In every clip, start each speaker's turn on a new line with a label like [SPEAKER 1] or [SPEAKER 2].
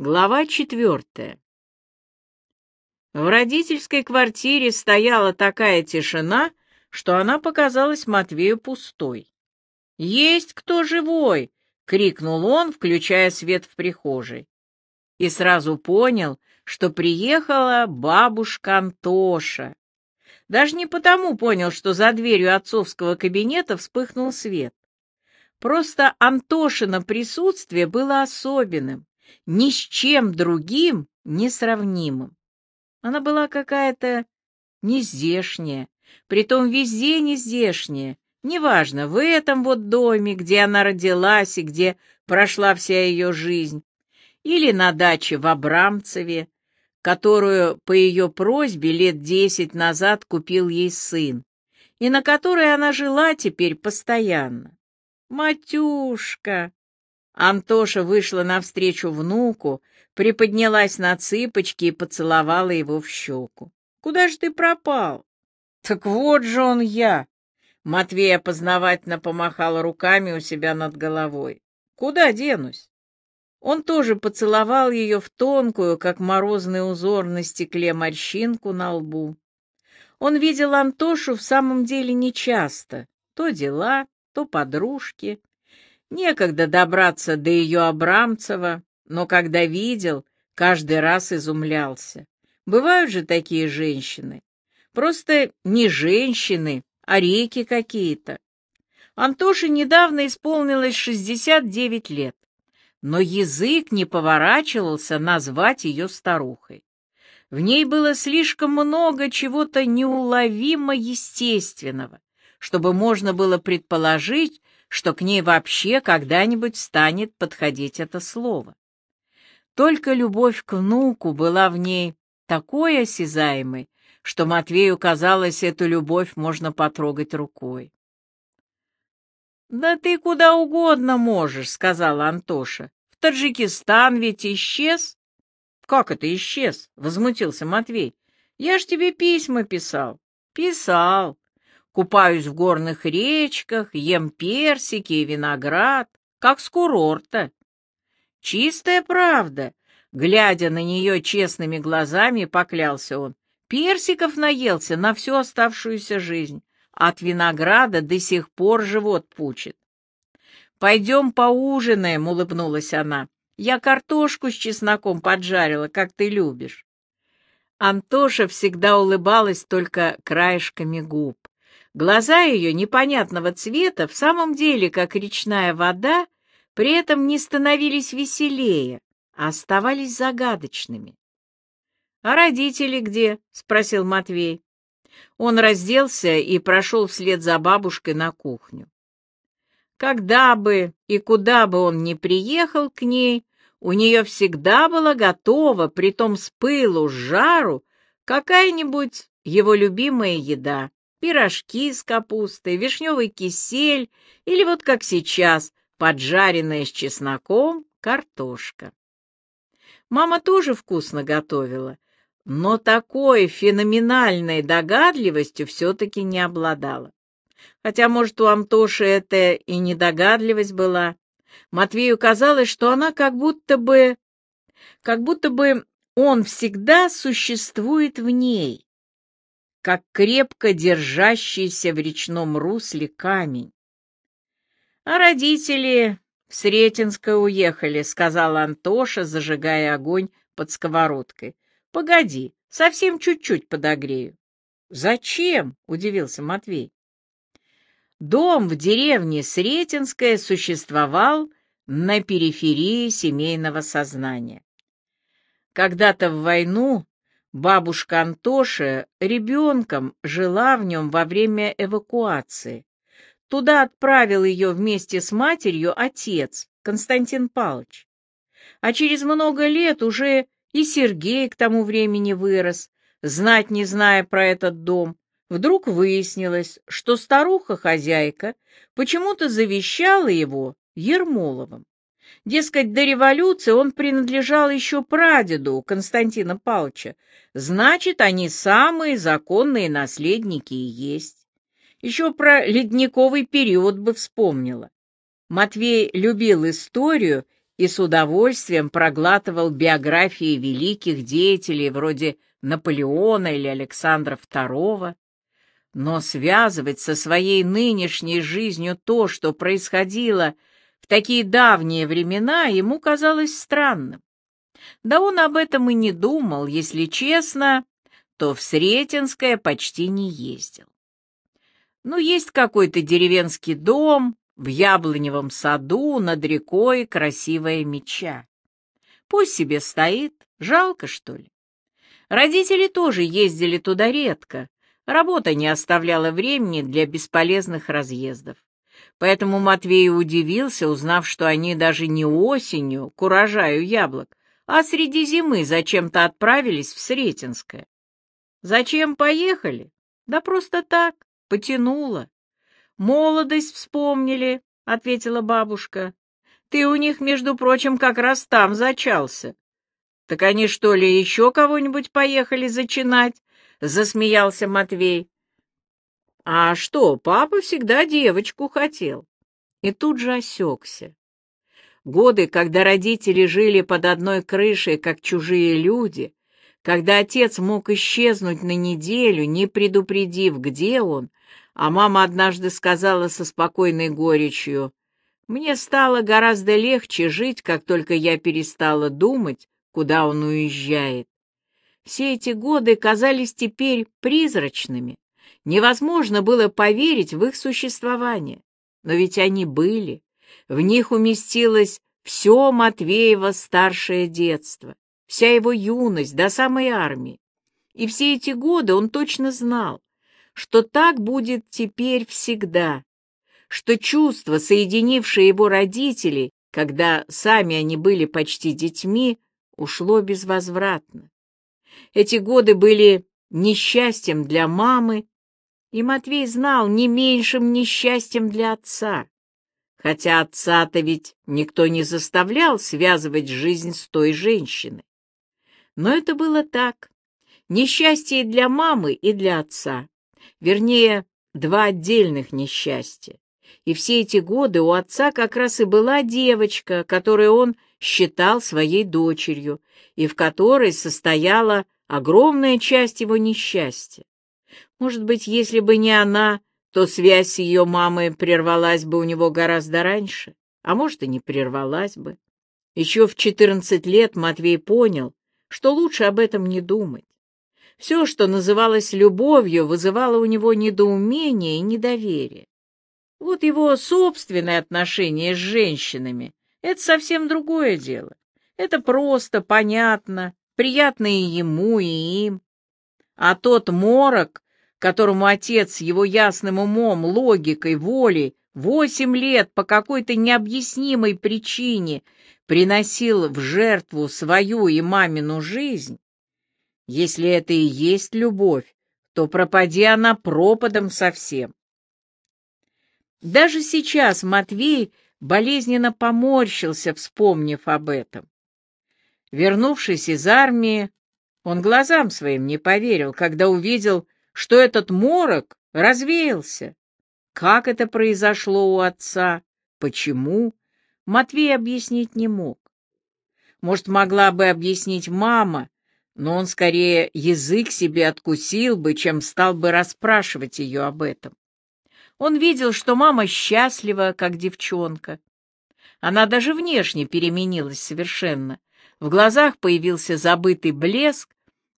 [SPEAKER 1] Глава четвертая. В родительской квартире стояла такая тишина, что она показалась Матвею пустой. «Есть кто живой!» — крикнул он, включая свет в прихожей. И сразу понял, что приехала бабушка Антоша. Даже не потому понял, что за дверью отцовского кабинета вспыхнул свет. Просто Антошина присутствие было особенным ни с чем другим несравнимым. Она была какая-то нездешняя, притом везде нездешняя, неважно, в этом вот доме, где она родилась и где прошла вся ее жизнь, или на даче в Абрамцеве, которую по ее просьбе лет десять назад купил ей сын, и на которой она жила теперь постоянно. «Матюшка!» Антоша вышла навстречу внуку, приподнялась на цыпочки и поцеловала его в щеку. «Куда же ты пропал?» «Так вот же он я!» Матвей опознавательно помахал руками у себя над головой. «Куда денусь?» Он тоже поцеловал ее в тонкую, как морозный узор на стекле, морщинку на лбу. Он видел Антошу в самом деле нечасто. То дела, то подружки, Некогда добраться до ее Абрамцева, но когда видел, каждый раз изумлялся. Бывают же такие женщины. Просто не женщины, а реки какие-то. Антоше недавно исполнилось 69 лет, но язык не поворачивался назвать ее старухой. В ней было слишком много чего-то неуловимо естественного, чтобы можно было предположить, что к ней вообще когда-нибудь станет подходить это слово. Только любовь к внуку была в ней такой осязаемой, что Матвею казалось, эту любовь можно потрогать рукой. «Да ты куда угодно можешь», — сказала Антоша. «В Таджикистан ведь исчез». «Как это исчез?» — возмутился Матвей. «Я ж тебе письма писал». «Писал купаюсь в горных речках, ем персики и виноград, как с курорта. Чистая правда, глядя на нее честными глазами, поклялся он. Персиков наелся на всю оставшуюся жизнь, от винограда до сих пор живот пучит. «Пойдем поужинаем», — улыбнулась она. «Я картошку с чесноком поджарила, как ты любишь». Антоша всегда улыбалась только краешками губ. Глаза ее непонятного цвета, в самом деле, как речная вода, при этом не становились веселее, а оставались загадочными. «А родители где?» — спросил Матвей. Он разделся и прошел вслед за бабушкой на кухню. Когда бы и куда бы он ни приехал к ней, у нее всегда была готова, притом с пылу, с жару, какая-нибудь его любимая еда пирожки с капустой, вишневый кисель или вот как сейчас, поджаренная с чесноком картошка. Мама тоже вкусно готовила, но такой феноменальной догадливостью все-таки не обладала. Хотя, может, у Антоши это и недогадливость была. Матвею казалось, что она как будто бы... как будто бы он всегда существует в ней, как крепко держащийся в речном русле камень. «А родители в Сретенское уехали», — сказал Антоша, зажигая огонь под сковородкой. «Погоди, совсем чуть-чуть подогрею». «Зачем?» — удивился Матвей. Дом в деревне Сретенское существовал на периферии семейного сознания. Когда-то в войну Бабушка Антоша ребенком жила в нем во время эвакуации. Туда отправил ее вместе с матерью отец, Константин Павлович. А через много лет уже и Сергей к тому времени вырос, знать не зная про этот дом. Вдруг выяснилось, что старуха-хозяйка почему-то завещала его Ермоловым. Дескать, до революции он принадлежал еще прадеду Константина Павловича. Значит, они самые законные наследники и есть. Еще про ледниковый период бы вспомнила. Матвей любил историю и с удовольствием проглатывал биографии великих деятелей вроде Наполеона или Александра II, но связывать со своей нынешней жизнью то, что происходило такие давние времена, ему казалось странным. Да он об этом и не думал, если честно, то в Сретенское почти не ездил. Ну, есть какой-то деревенский дом, в яблоневом саду над рекой красивая меча. Пусть себе стоит, жалко, что ли. Родители тоже ездили туда редко, работа не оставляла времени для бесполезных разъездов. Поэтому Матвей удивился, узнав, что они даже не осенью, к урожаю яблок, а среди зимы зачем-то отправились в Сретенское. Зачем поехали? Да просто так, потянуло. «Молодость вспомнили», — ответила бабушка. «Ты у них, между прочим, как раз там зачался». «Так они что ли еще кого-нибудь поехали зачинать?» — засмеялся Матвей. «А что, папа всегда девочку хотел». И тут же осекся. Годы, когда родители жили под одной крышей, как чужие люди, когда отец мог исчезнуть на неделю, не предупредив, где он, а мама однажды сказала со спокойной горечью, «Мне стало гораздо легче жить, как только я перестала думать, куда он уезжает. Все эти годы казались теперь призрачными. Невозможно было поверить в их существование. Но ведь они были. В них уместилось все Матвеево старшее детство, вся его юность до самой армии. И все эти годы он точно знал, что так будет теперь всегда, что чувство, соединившее его родителей, когда сами они были почти детьми, ушло безвозвратно. Эти годы были несчастьем для мамы, и Матвей знал не меньшим несчастьем для отца, хотя отца-то ведь никто не заставлял связывать жизнь с той женщиной. Но это было так, несчастье и для мамы, и для отца вернее, два отдельных несчастья. И все эти годы у отца как раз и была девочка, которую он считал своей дочерью, и в которой состояла огромная часть его несчастья. Может быть, если бы не она, то связь с ее мамой прервалась бы у него гораздо раньше, а может, и не прервалась бы. Еще в четырнадцать лет Матвей понял, что лучше об этом не думать. Все, что называлось любовью, вызывало у него недоумение и недоверие. Вот его собственные отношения с женщинами — это совсем другое дело. Это просто, понятно, приятно и ему, и им. А тот морок, которому отец его ясным умом, логикой, волей восемь лет по какой-то необъяснимой причине приносил в жертву свою и мамину жизнь, если это и есть любовь, то пропади она пропадом совсем. Даже сейчас Матвей болезненно поморщился, вспомнив об этом. Вернувшись из армии, он глазам своим не поверил, когда увидел, что этот морок развеялся. Как это произошло у отца? Почему? Матвей объяснить не мог. Может, могла бы объяснить мама, но он скорее язык себе откусил бы, чем стал бы расспрашивать ее об этом. Он видел, что мама счастлива, как девчонка. Она даже внешне переменилась совершенно. В глазах появился забытый блеск,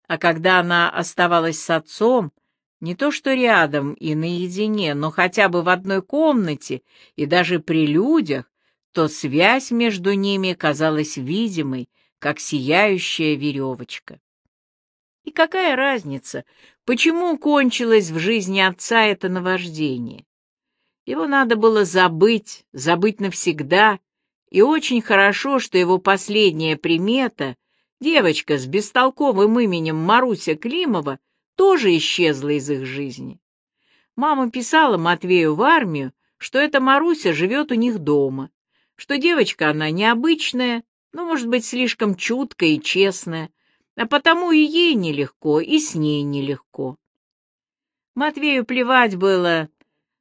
[SPEAKER 1] а когда она оставалась с отцом, не то что рядом и наедине, но хотя бы в одной комнате и даже при людях, то связь между ними казалась видимой, как сияющая веревочка. И какая разница, почему кончилось в жизни отца это наваждение? Его надо было забыть, забыть навсегда, и очень хорошо, что его последняя примета, девочка с бестолковым именем Маруся Климова, тоже исчезла из их жизни. Мама писала Матвею в армию, что эта Маруся живет у них дома, что девочка она необычная, но, может быть, слишком чуткая и честная, а потому и ей нелегко, и с ней нелегко. Матвею плевать было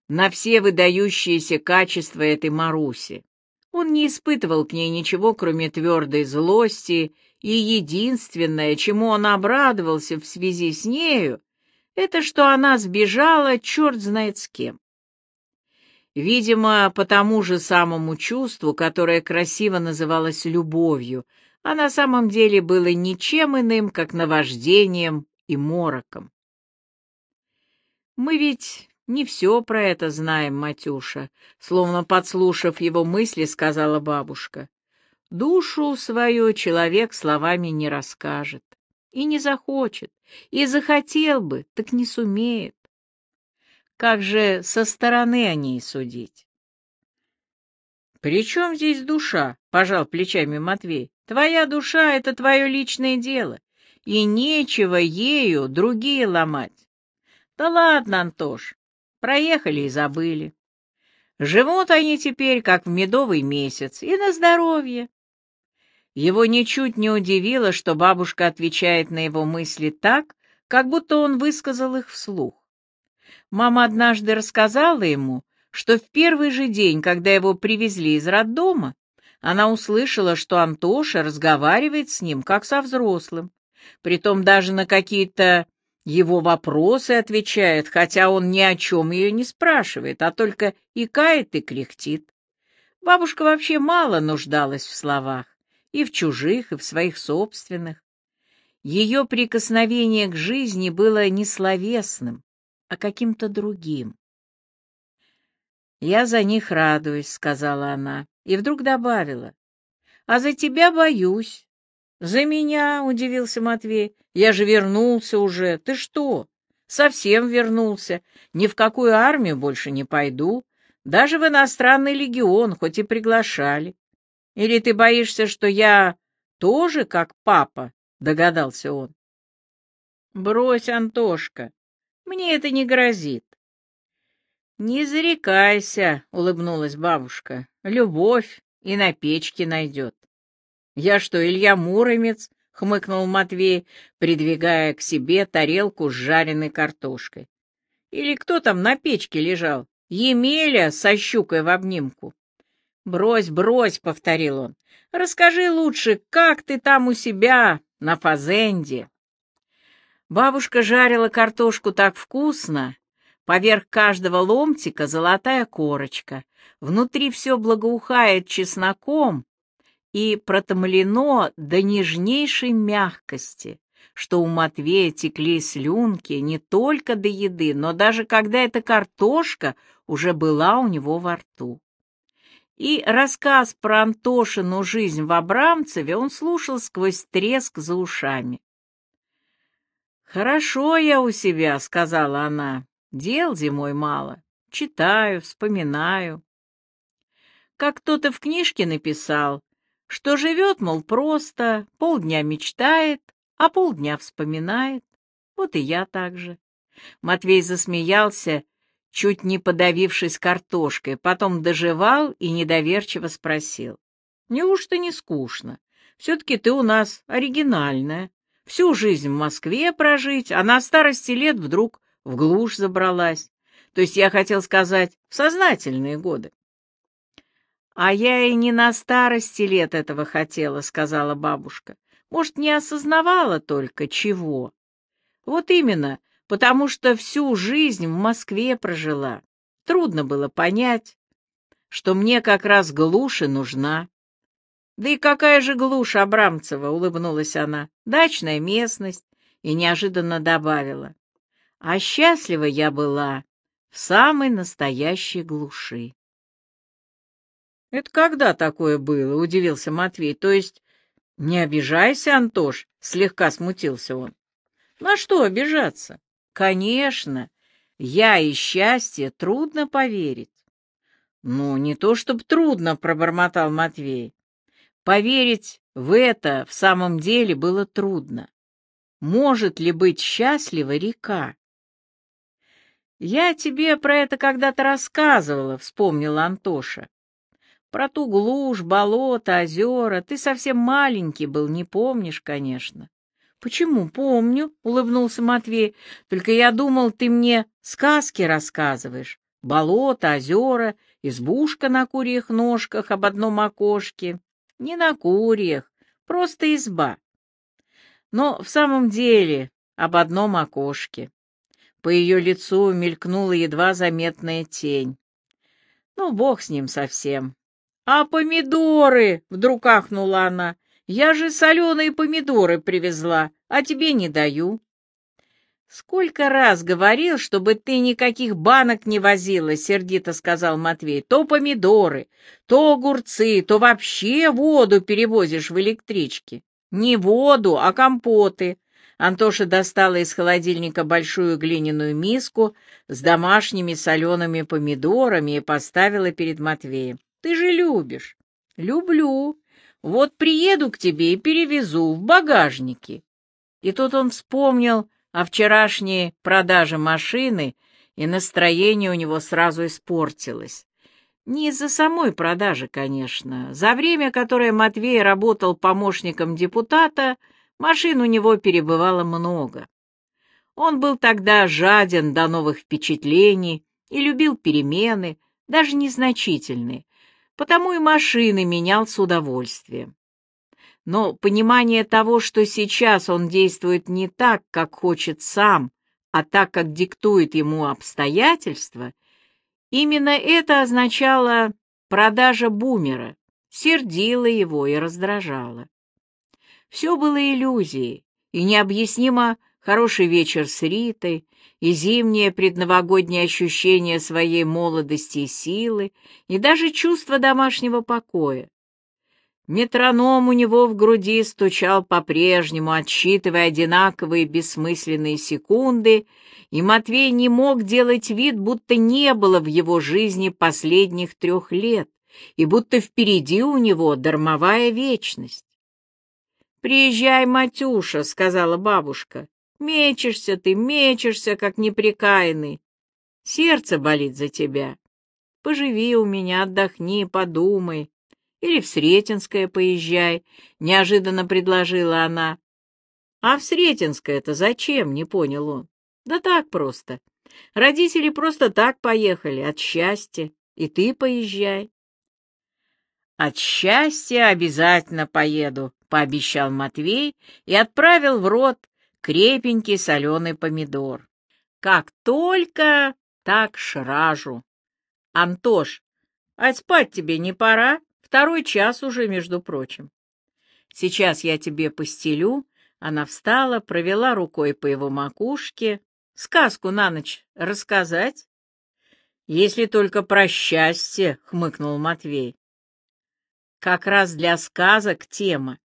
[SPEAKER 1] на все выдающиеся качества этой Маруси. Он не испытывал к ней ничего, кроме твердой злости, и единственное, чему он обрадовался в связи с нею, это что она сбежала черт знает с кем. Видимо, по тому же самому чувству, которое красиво называлось любовью, а на самом деле было ничем иным, как наваждением и мороком. Мы ведь не все про это знаем, Матюша, словно подслушав его мысли, сказала бабушка. Душу свою человек словами не расскажет. И не захочет, и захотел бы, так не сумеет. Как же со стороны о ней судить? «При чем здесь душа?» — пожал плечами Матвей. «Твоя душа — это твое личное дело, и нечего ею другие ломать. Да ладно, Антош, проехали и забыли. Живут они теперь, как в медовый месяц, и на здоровье. Его ничуть не удивило, что бабушка отвечает на его мысли так, как будто он высказал их вслух. Мама однажды рассказала ему, что в первый же день, когда его привезли из роддома, она услышала, что Антоша разговаривает с ним, как со взрослым, притом даже на какие-то его вопросы отвечает, хотя он ни о чем ее не спрашивает, а только икает и кряхтит. Бабушка вообще мало нуждалась в словах и в чужих, и в своих собственных. Ее прикосновение к жизни было не словесным, а каким-то другим. «Я за них радуюсь», — сказала она, и вдруг добавила. «А за тебя боюсь». «За меня?» — удивился Матвей. «Я же вернулся уже. Ты что? Совсем вернулся. Ни в какую армию больше не пойду. Даже в иностранный легион, хоть и приглашали. Или ты боишься, что я тоже как папа?» — догадался он. «Брось, Антошка, мне это не грозит». «Не зарекайся», — улыбнулась бабушка. «Любовь и на печке найдет». «Я что, Илья Муромец?» — хмыкнул Матвей, придвигая к себе тарелку с жареной картошкой. «Или кто там на печке лежал? Емеля со щукой в обнимку?» «Брось, брось», — повторил он. «Расскажи лучше, как ты там у себя на фазенде?» Бабушка жарила картошку так вкусно, поверх каждого ломтика золотая корочка, внутри все благоухает чесноком и протомлено до нежнейшей мягкости, что у Матвея текли слюнки не только до еды, но даже когда эта картошка уже была у него во рту. И рассказ про Антошину жизнь в Абрамцеве он слушал сквозь треск за ушами. «Хорошо я у себя», — сказала она, — «дел зимой мало. Читаю, вспоминаю». Как кто-то в книжке написал, что живет, мол, просто, полдня мечтает, а полдня вспоминает. Вот и я так же. Матвей засмеялся чуть не подавившись картошкой, потом доживал и недоверчиво спросил. «Неужто не скучно? Все-таки ты у нас оригинальная. Всю жизнь в Москве прожить, а на старости лет вдруг в глушь забралась. То есть я хотел сказать, в сознательные годы». «А я и не на старости лет этого хотела», — сказала бабушка. «Может, не осознавала только чего?» «Вот именно, потому что всю жизнь в Москве прожила. Трудно было понять, что мне как раз глушь и нужна. Да и какая же глушь, Абрамцева, улыбнулась она, дачная местность, и неожиданно добавила. А счастлива я была в самой настоящей глуши. «Это когда такое было?» — удивился Матвей. «То есть, не обижайся, Антош», — слегка смутился он. «На что обижаться? Конечно, я и счастье трудно поверить. Ну, не то чтобы трудно, пробормотал Матвей. Поверить в это в самом деле было трудно. Может ли быть счастлива река? Я тебе про это когда-то рассказывала, вспомнила Антоша. Про ту глушь, болото, озера. Ты совсем маленький был, не помнишь, конечно. «Почему? Помню», — улыбнулся Матвей. «Только я думал, ты мне сказки рассказываешь. Болото, озера избушка на курьих ножках об одном окошке. Не на курьях, просто изба. Но в самом деле об одном окошке. По ее лицу мелькнула едва заметная тень. Ну, бог с ним совсем. «А помидоры!» — вдруг ахнула она. «Я же соленые помидоры привезла, а тебе не даю». «Сколько раз говорил, чтобы ты никаких банок не возила», — сердито сказал Матвей. «То помидоры, то огурцы, то вообще воду перевозишь в электричке. Не воду, а компоты». Антоша достала из холодильника большую глиняную миску с домашними солеными помидорами и поставила перед Матвеем. «Ты же любишь». «Люблю. Вот приеду к тебе и перевезу в багажнике». И тут он вспомнил о вчерашней продаже машины, и настроение у него сразу испортилось. Не из-за самой продажи, конечно. За время, которое Матвей работал помощником депутата, машин у него перебывало много. Он был тогда жаден до новых впечатлений и любил перемены, даже незначительные, потому и машины менял с удовольствием. Но понимание того, что сейчас он действует не так, как хочет сам, а так, как диктует ему обстоятельства, именно это означало продажа бумера, сердило его и раздражало. Все было иллюзией, и необъяснимо хороший вечер с Ритой, и зимнее предновогоднее ощущение своей молодости и силы, и даже чувство домашнего покоя. Метроном у него в груди стучал по-прежнему, отсчитывая одинаковые бессмысленные секунды, и Матвей не мог делать вид, будто не было в его жизни последних трех лет, и будто впереди у него дармовая вечность. «Приезжай, Матюша», — сказала бабушка. «Мечешься ты, мечешься, как неприкаянный. Сердце болит за тебя. Поживи у меня, отдохни, подумай. Или в Сретенское поезжай, — неожиданно предложила она. А в Сретенское-то зачем, — не понял он. Да так просто. Родители просто так поехали, от счастья. И ты поезжай. От счастья обязательно поеду, — пообещал Матвей и отправил в рот крепенький соленый помидор. Как только так шражу. Антош, а спать тебе не пора? Второй час уже, между прочим. Сейчас я тебе постелю. Она встала, провела рукой по его макушке. Сказку на ночь рассказать? Если только про счастье, хмыкнул Матвей. Как раз для сказок тема.